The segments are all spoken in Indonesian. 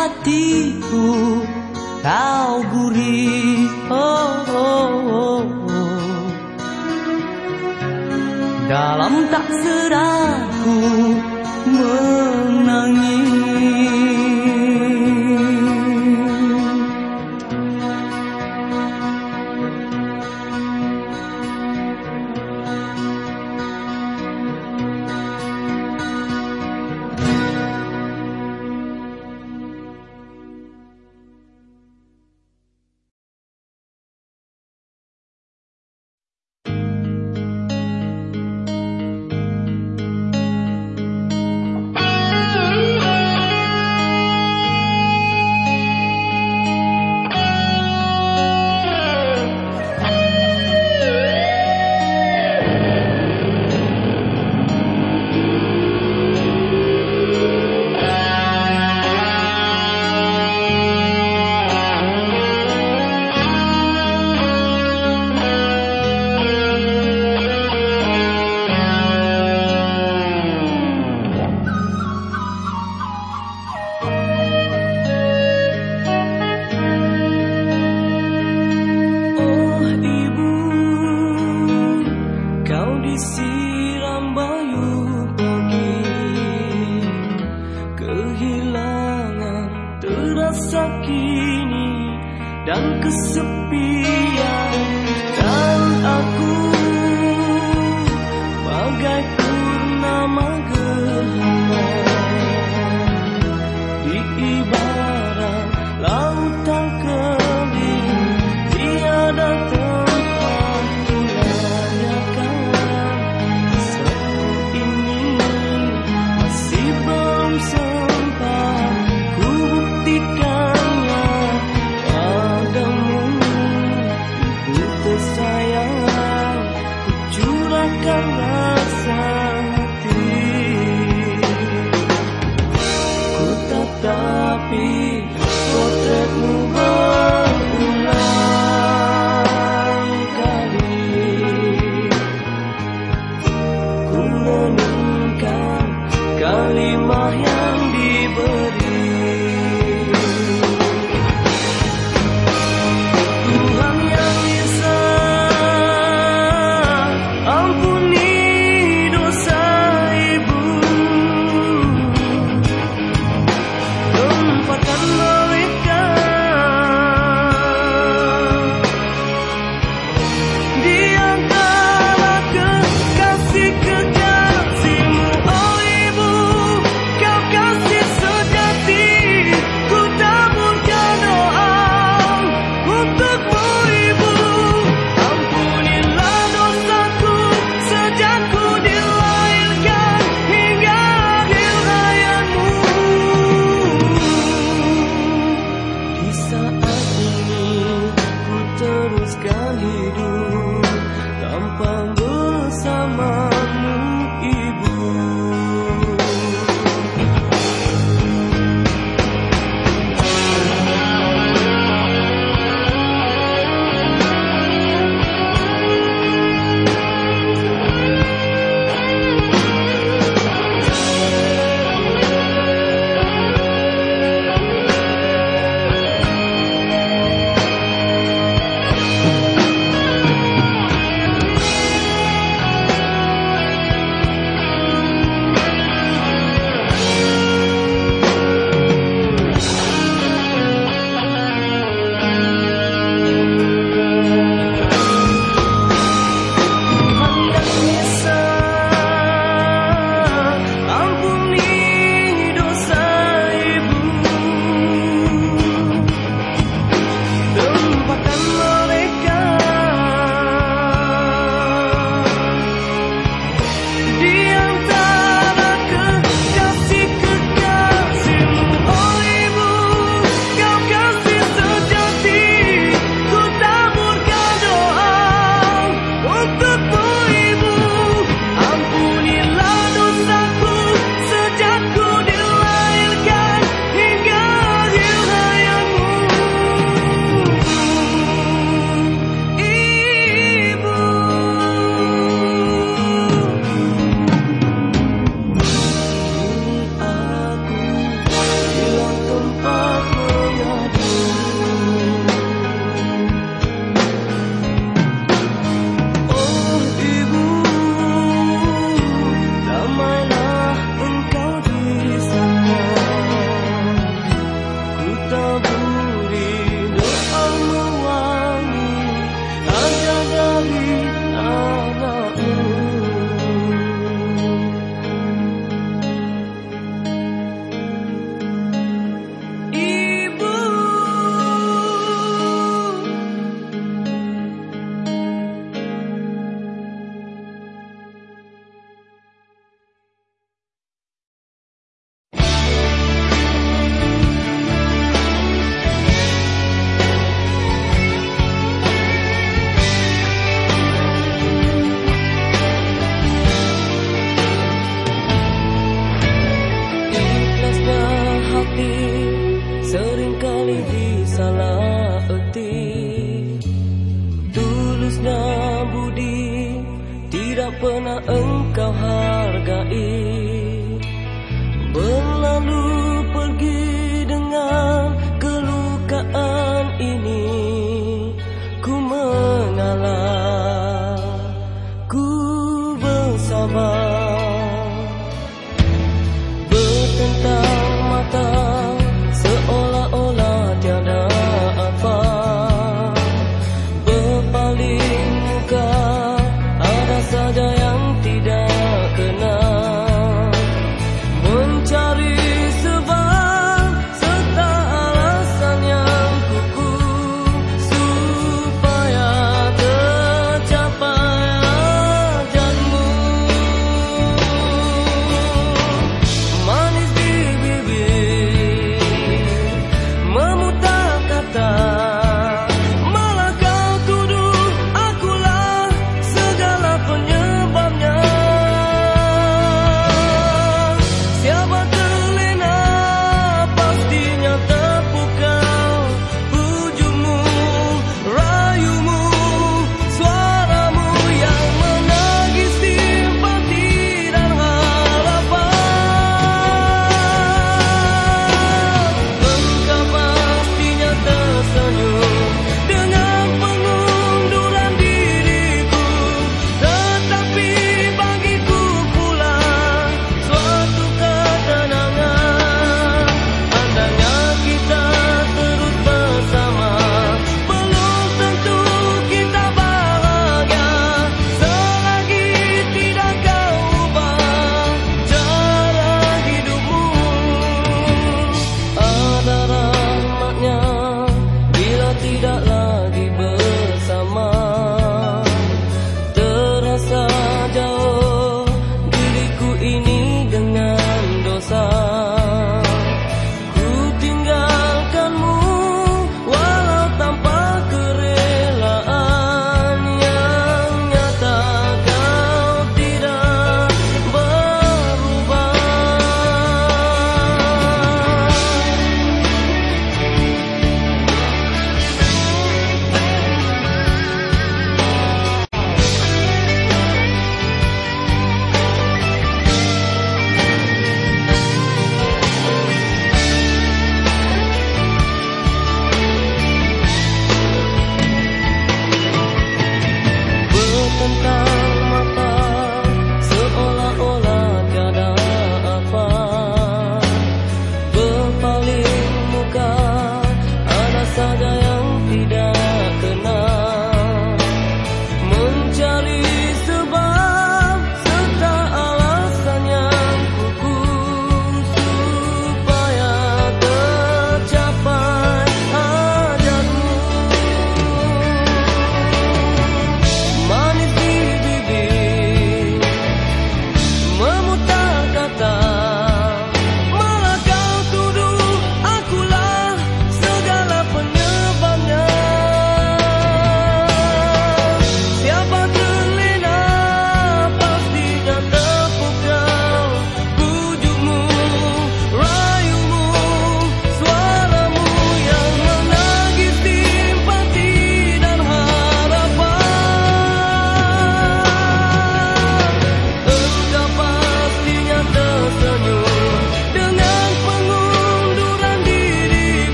hatiku kau gurih oh, oh, oh, oh. Dalam tak seraku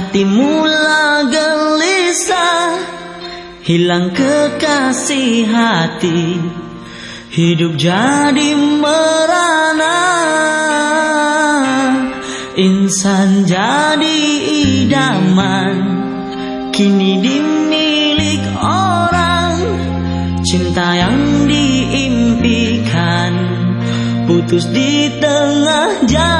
Hati mula gelisah Hilang kekasih hati. Hidup jadi merana Insan jadi idaman. Kini dimilik orang Cinta yang diimpikan. Putus di tengah jalan.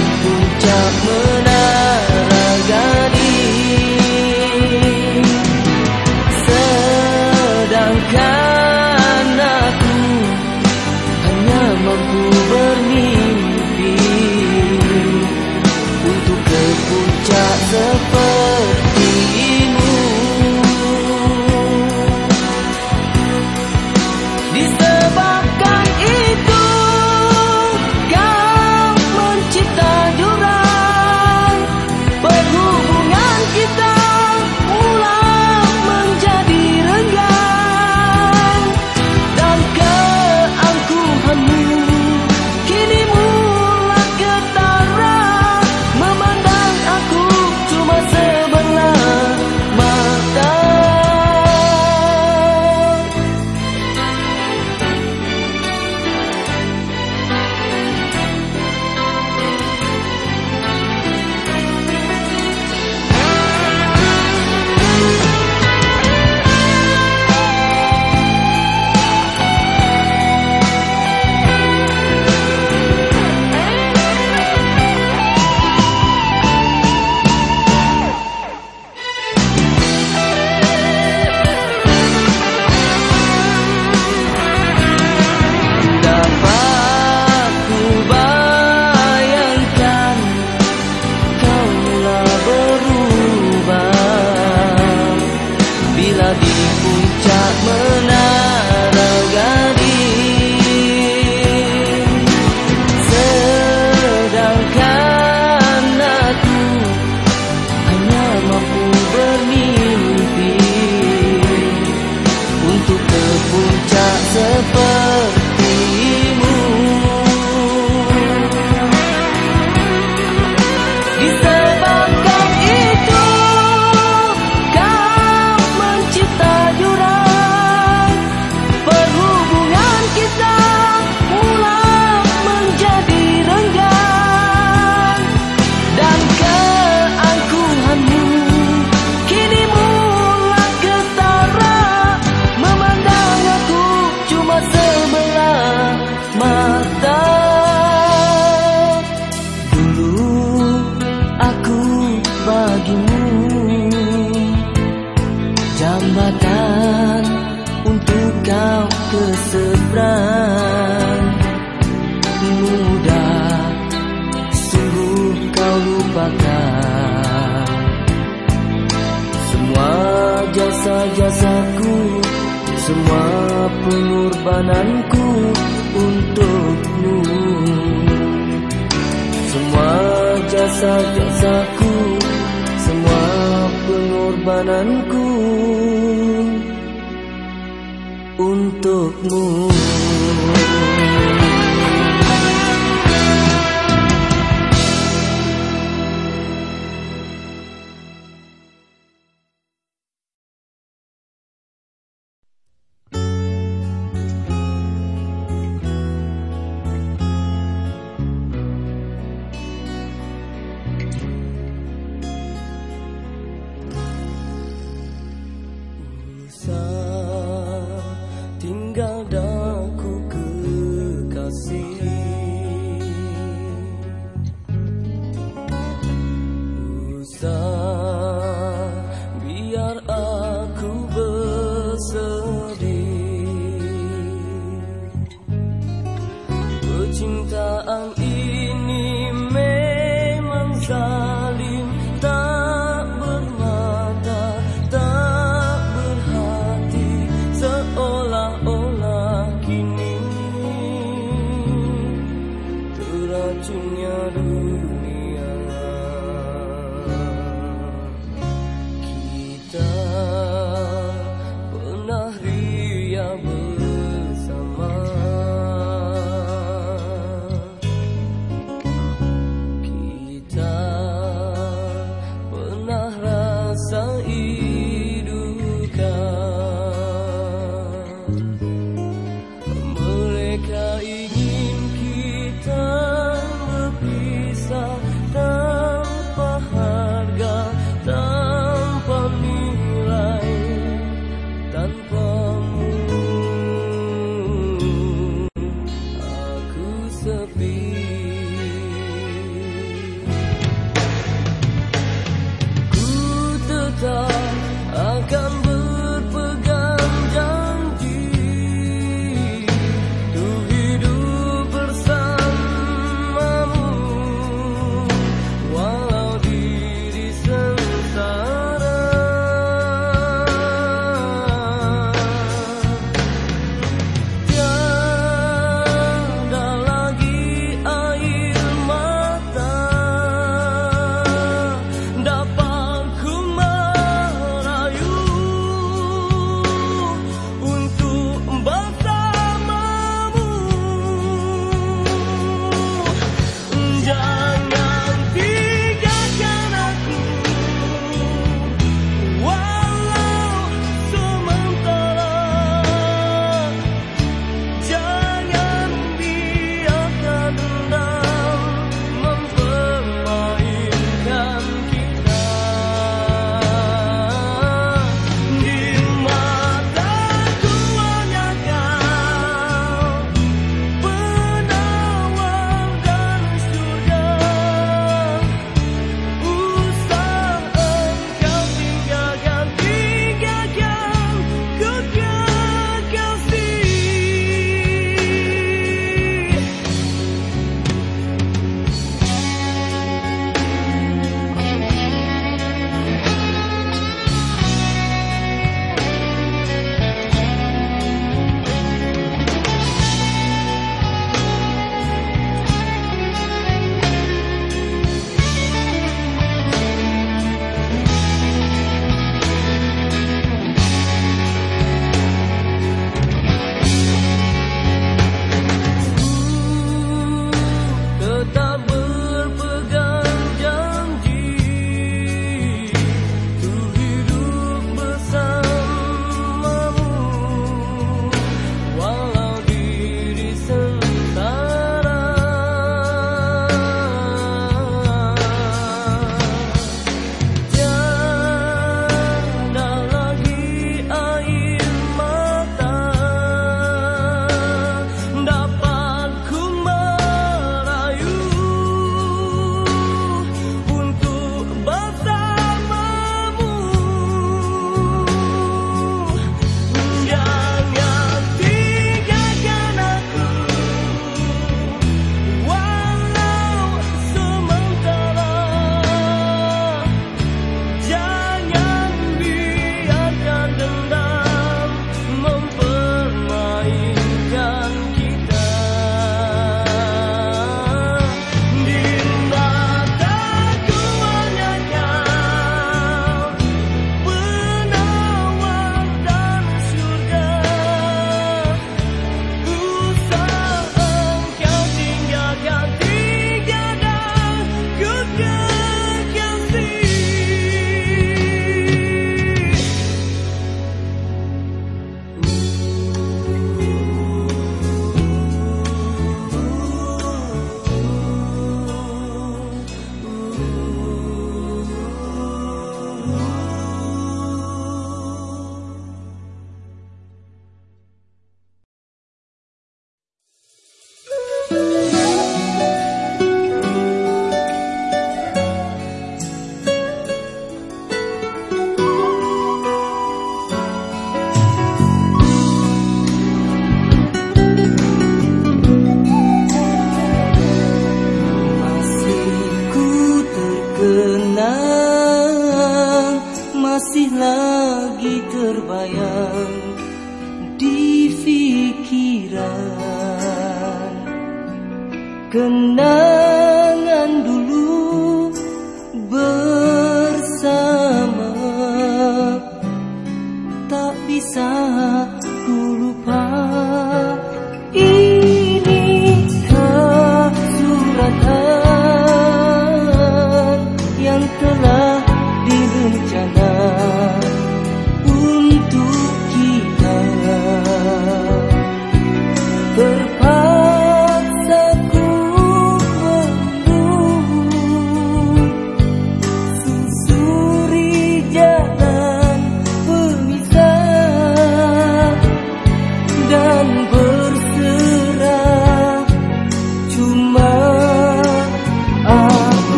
Di puncak to be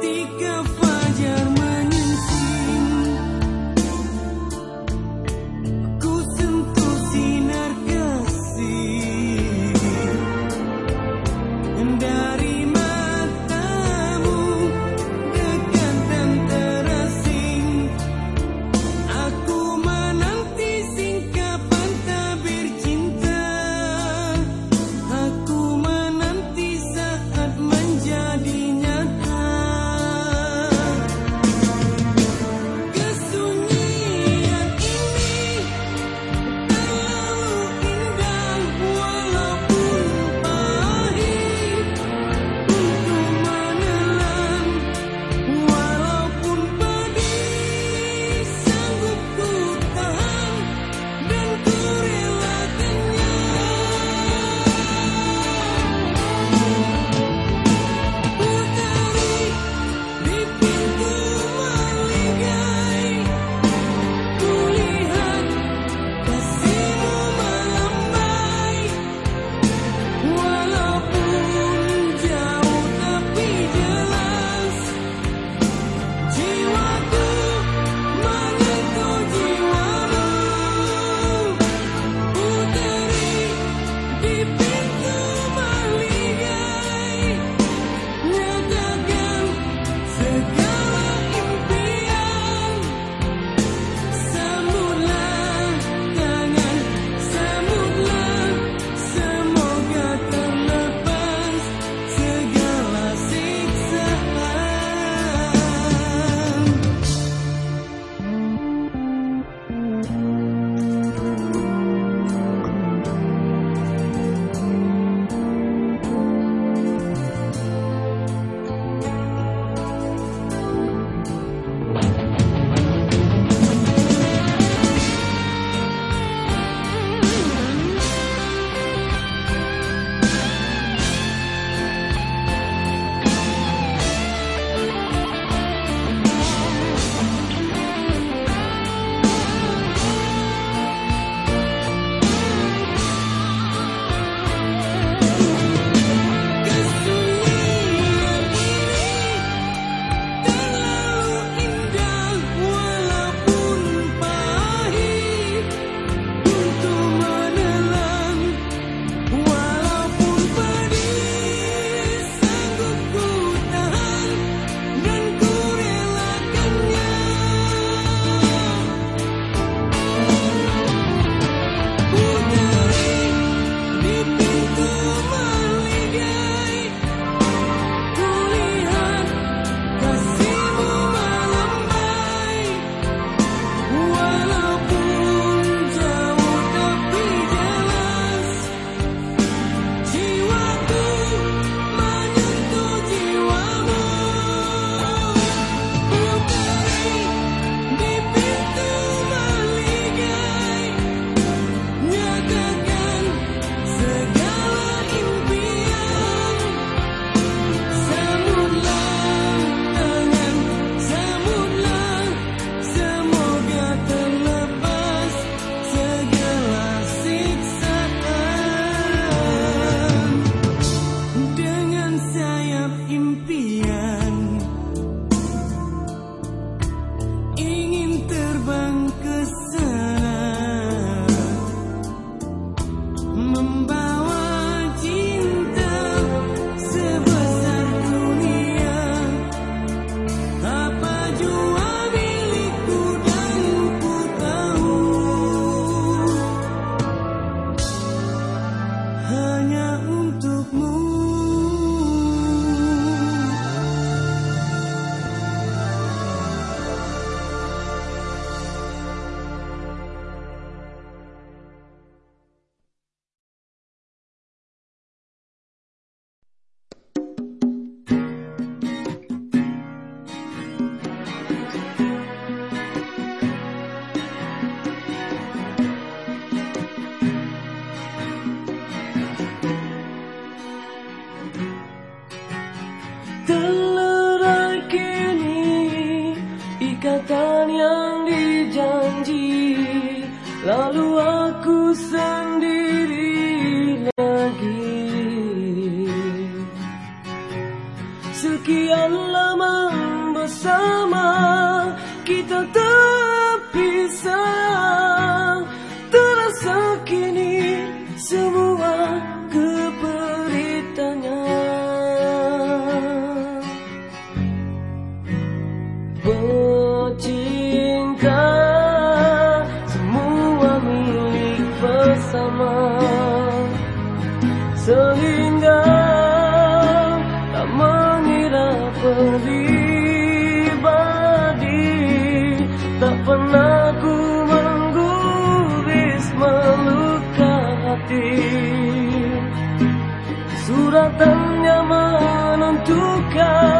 Aku go.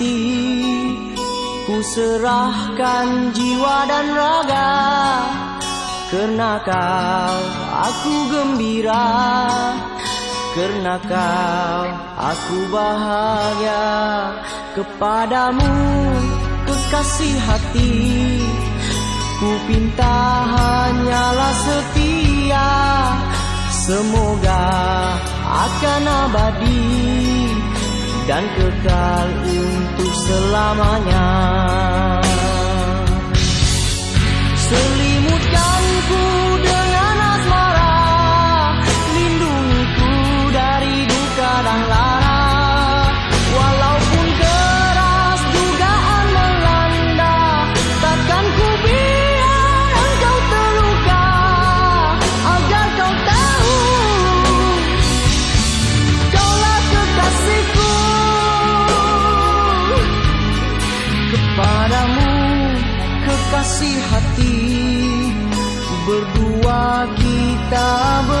Hati Ku serahkan jiwa dan raga. Karena kau aku gembira. Karena kau aku bahagia. Kepadamu kekasih hati. Ku pinta hanyalah setia. Semoga akan abadi dan kekal untuk selamanya. Selimutkanku dengan kita